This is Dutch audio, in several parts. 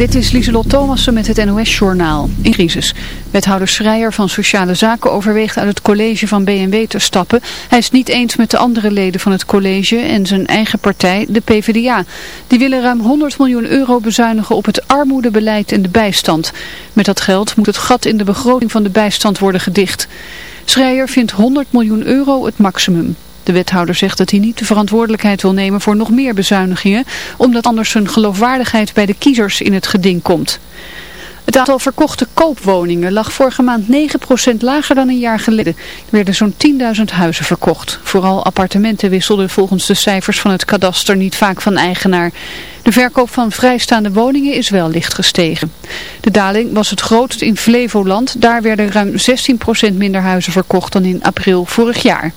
Dit is Lieselot Thomassen met het NOS-journaal. In crisis. Wethouder Schreier van Sociale Zaken overweegt uit het college van BNW te stappen. Hij is niet eens met de andere leden van het college en zijn eigen partij, de PvdA. Die willen ruim 100 miljoen euro bezuinigen op het armoedebeleid en de bijstand. Met dat geld moet het gat in de begroting van de bijstand worden gedicht. Schreier vindt 100 miljoen euro het maximum. De wethouder zegt dat hij niet de verantwoordelijkheid wil nemen voor nog meer bezuinigingen, omdat anders zijn geloofwaardigheid bij de kiezers in het geding komt. Het aantal verkochte koopwoningen lag vorige maand 9% lager dan een jaar geleden. Er werden zo'n 10.000 huizen verkocht. Vooral appartementen wisselden volgens de cijfers van het kadaster niet vaak van eigenaar. De verkoop van vrijstaande woningen is wel licht gestegen. De daling was het grootst in Flevoland. Daar werden ruim 16% minder huizen verkocht dan in april vorig jaar.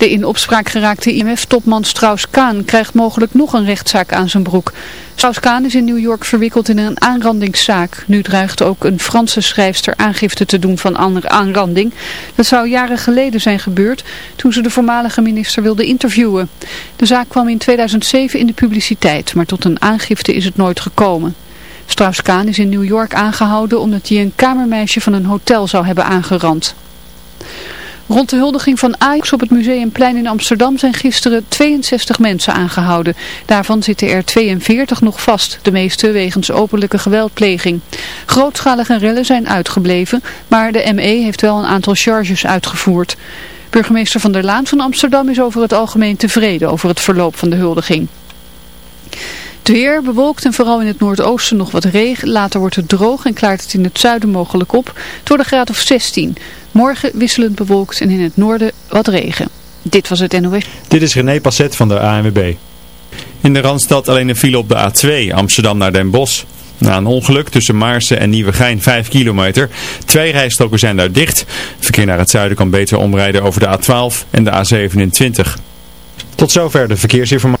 De in opspraak geraakte IMF-topman Strauss-Kaan krijgt mogelijk nog een rechtszaak aan zijn broek. Strauss-Kaan is in New York verwikkeld in een aanrandingszaak. Nu dreigt ook een Franse schrijfster aangifte te doen van aanranding. Dat zou jaren geleden zijn gebeurd toen ze de voormalige minister wilde interviewen. De zaak kwam in 2007 in de publiciteit, maar tot een aangifte is het nooit gekomen. Strauss-Kaan is in New York aangehouden omdat hij een kamermeisje van een hotel zou hebben aangerand. Rond de huldiging van Ajax op het Museumplein in Amsterdam zijn gisteren 62 mensen aangehouden. Daarvan zitten er 42 nog vast, de meeste wegens openlijke geweldpleging. Grootschalige rellen zijn uitgebleven, maar de ME heeft wel een aantal charges uitgevoerd. Burgemeester Van der Laan van Amsterdam is over het algemeen tevreden over het verloop van de huldiging. Het weer bewolkt en vooral in het noordoosten nog wat regen. Later wordt het droog en klaart het in het zuiden mogelijk op. Het wordt een graad of 16. Morgen wisselend bewolkt en in het noorden wat regen. Dit was het NOS. Dit is René Passet van de ANWB. In de Randstad alleen een file op de A2 Amsterdam naar Den Bosch. Na een ongeluk tussen Maarsen en Nieuwegein 5 kilometer. Twee rijstroken zijn daar dicht. Verkeer naar het zuiden kan beter omrijden over de A12 en de A27. Tot zover de verkeersinformatie.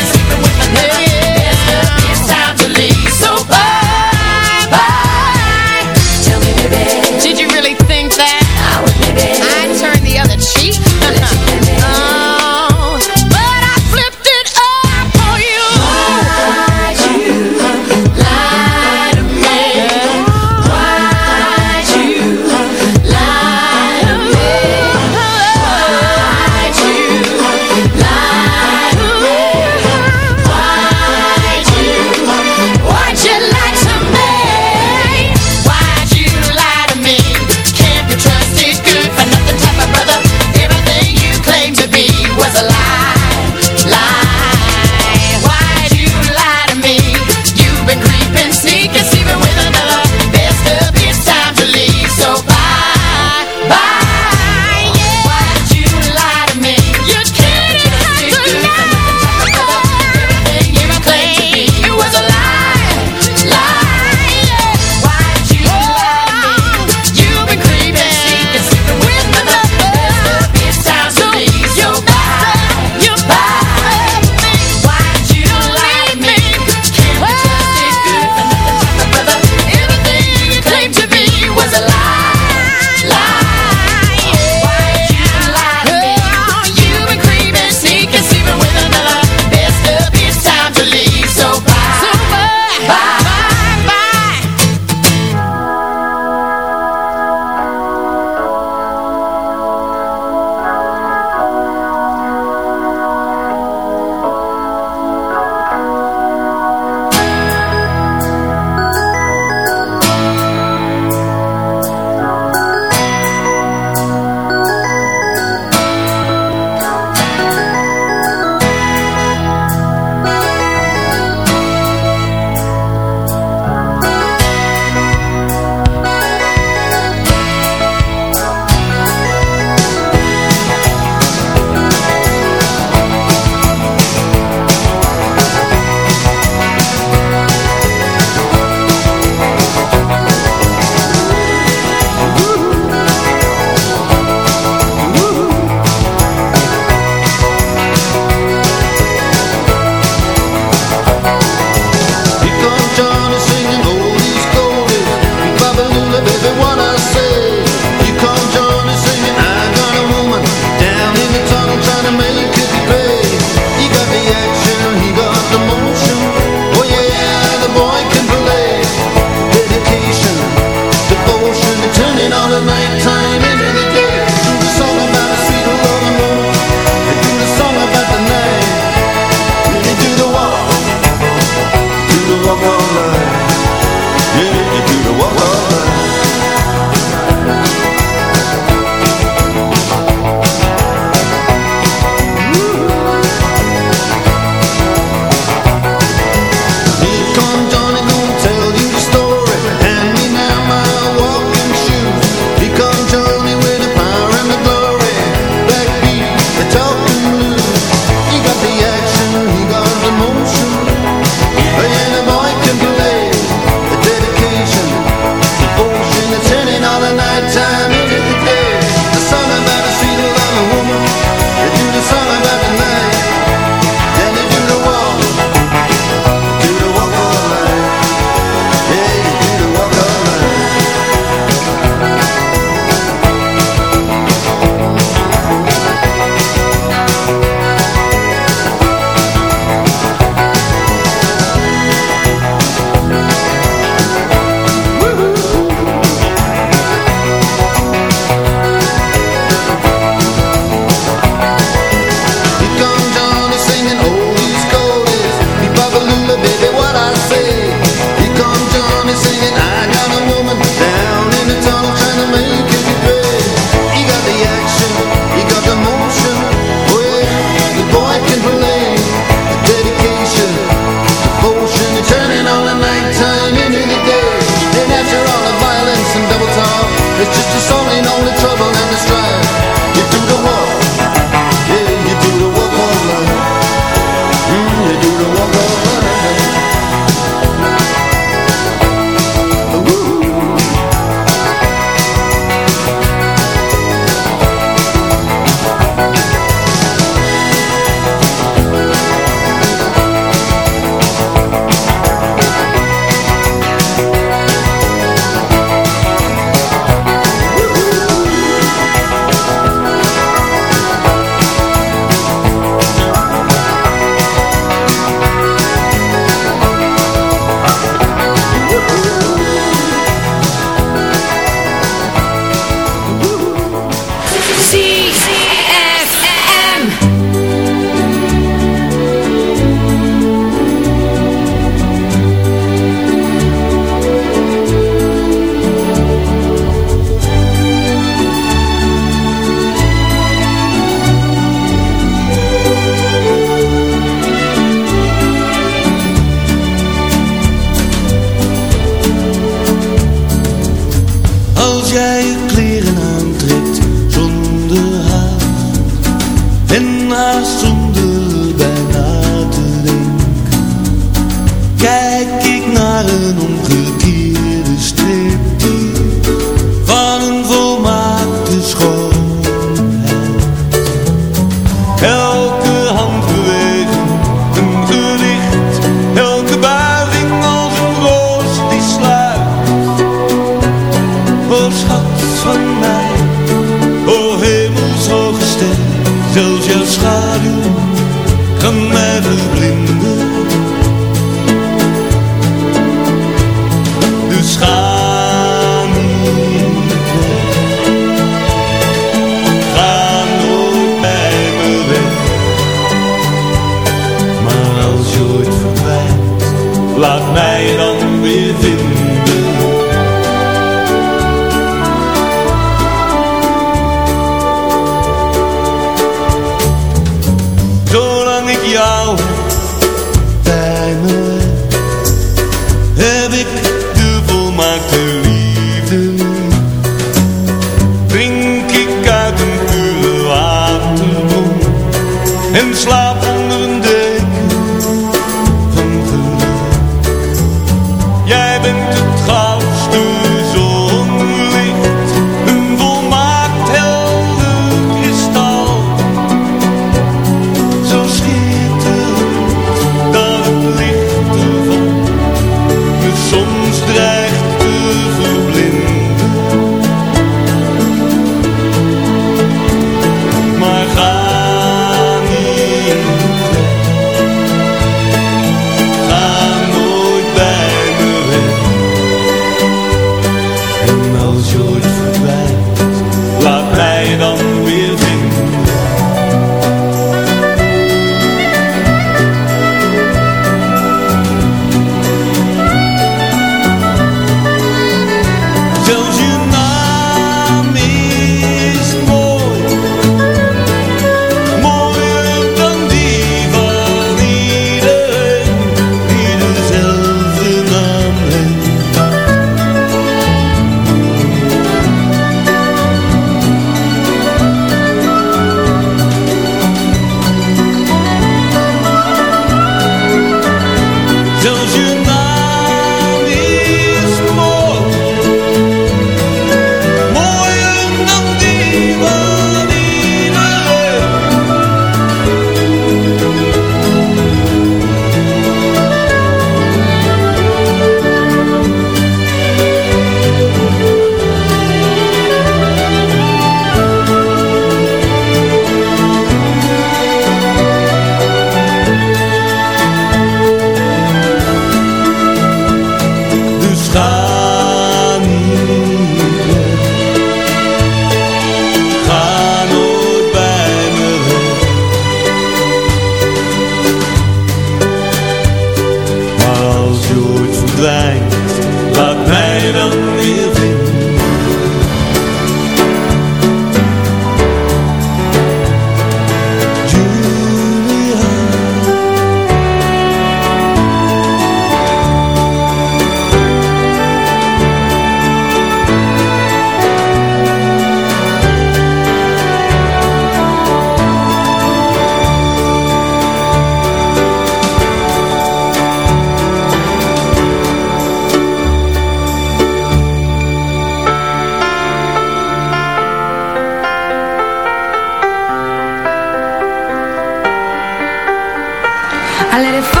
I let it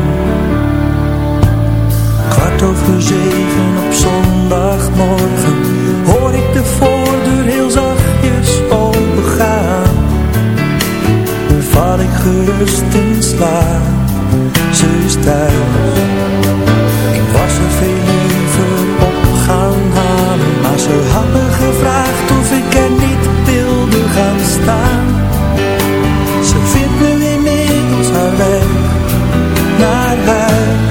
Over zeven op zondagmorgen Hoor ik de voordeur heel zachtjes opengaan. Val ik gerust in slaap Ze is thuis. Ik was er veel liever op gaan halen Maar ze had me gevraagd of ik er niet wilde gaan staan. Ze vindt nu inmiddels haar weg naar huis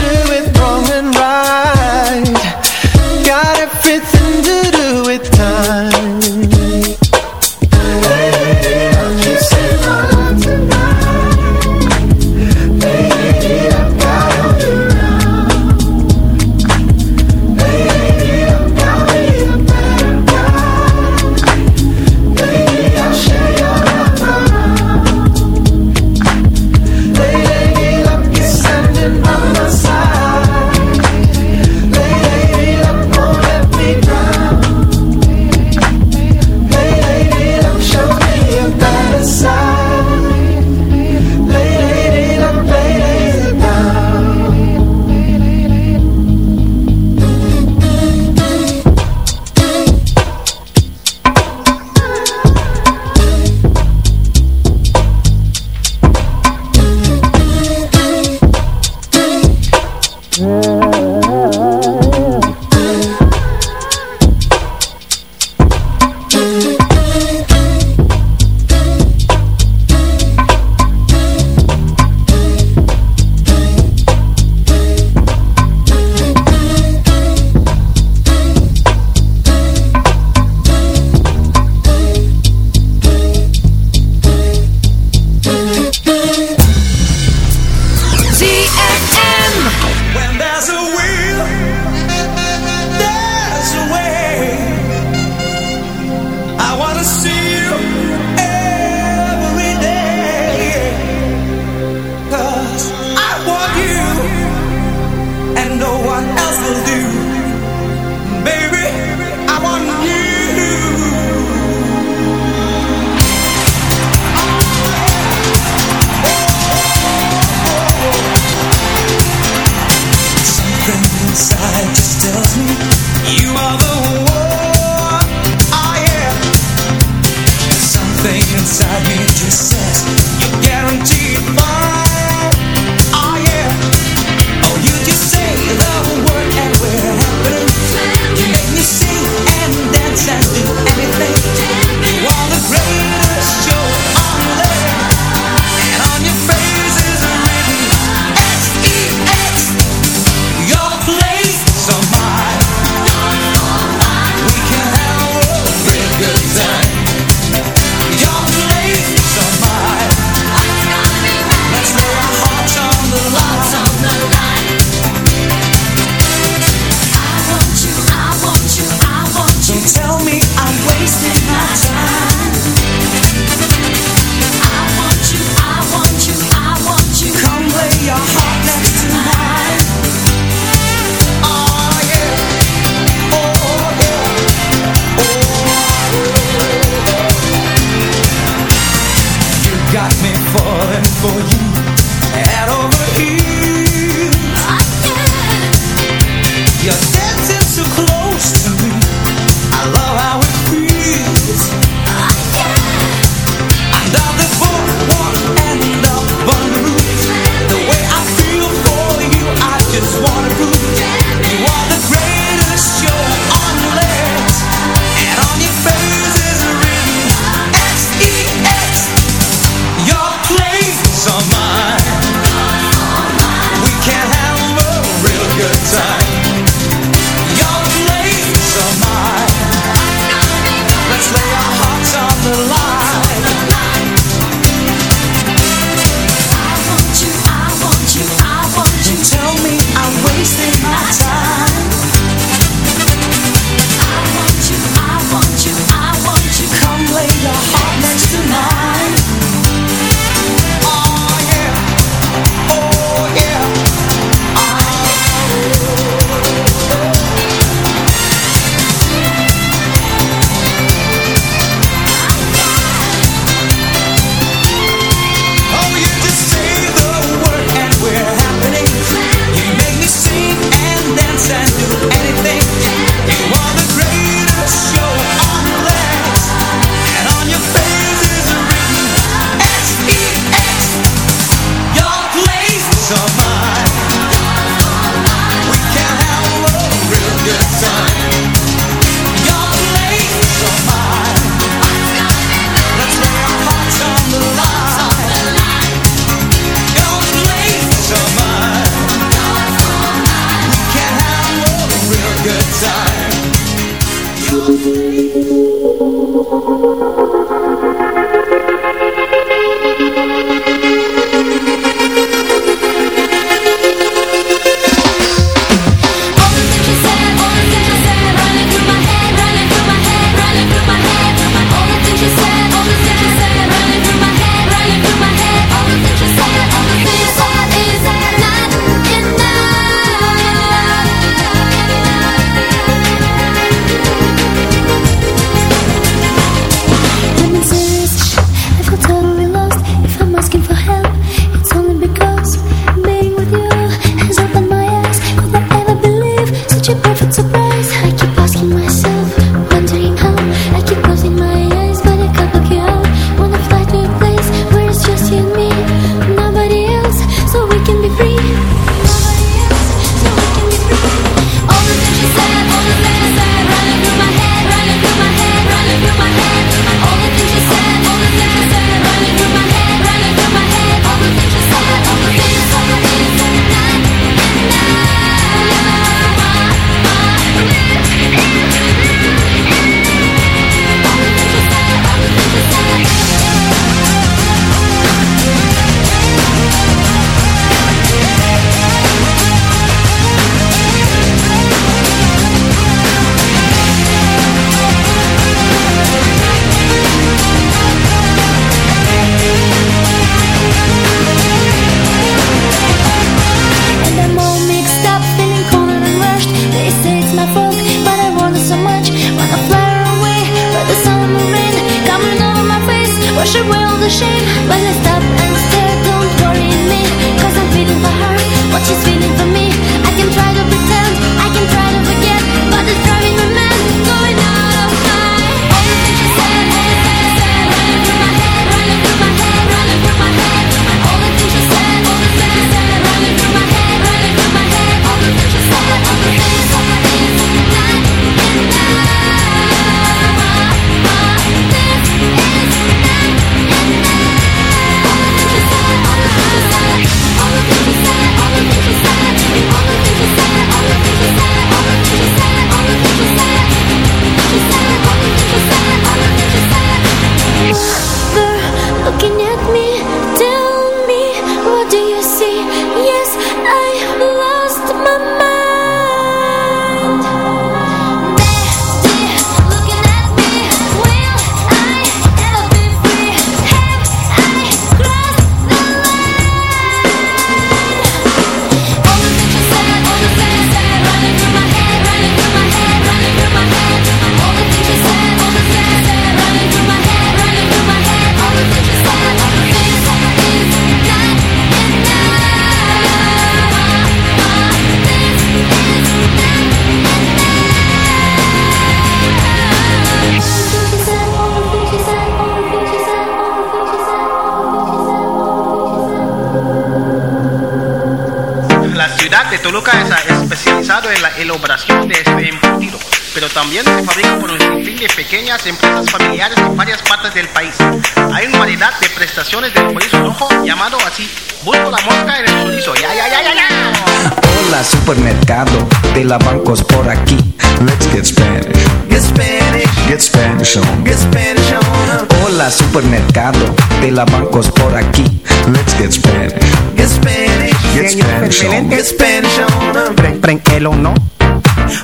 de la bancos por aquí. Let's get Spanish. Get Spanish. Get Spanish on. Get Spanish on. Preng, preng, el o no.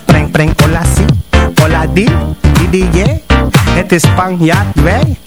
Preng, preng, hola si. Hola di, di, di, yeah. Het is Spanjaard, wij.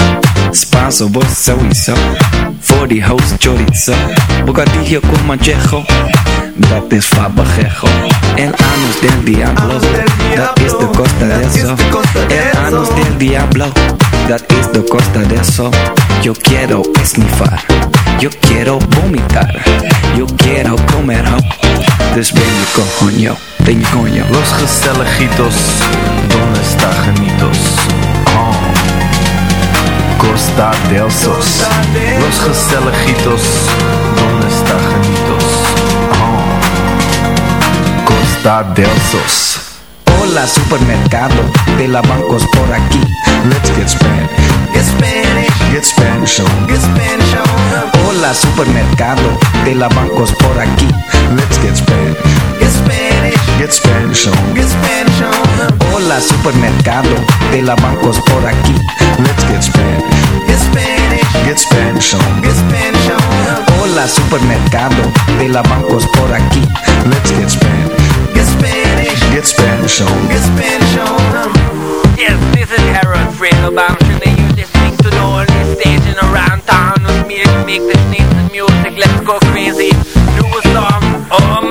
Spanso, vos sowieso. Voor die host chorizo. Bocadillo con manchejo. Dat is fabajejo. El anus del diablo. Dat is de costa de eso. El anus del diablo. Dat is de costa de eso. Yo quiero esnifar. Yo quiero vomitar. Yo quiero comer ho. Dus ben je coño. Ben je coño. Los gezelligitos, donde está genitos? Costa del Sos. Los gezelligitos, donde está genitos? Oh. Costa del Sos. Hola supermercado de la bancos por aquí. Let's get Spanish. Get Spanish. Get Spanish on. Get Spanish on. Hola supermercado de la bancos por aquí. Let's get Spanish. Get Spanish. Get Spanish on. Get Spanish on. Hola supermercado de la bancos por aquí. Let's get Spanish. Get Spanish. Get Spanish on. Get Spanish on. Hola supermercado de la bancos por aquí. Let's get Spanish. Get Spanish. Get Spanish on. Get Spanish on. Yes, this is Harold Fredo Bamshin and you're listening to the only station around town with me to make this nice music. Let's go crazy. Do a song. Oh my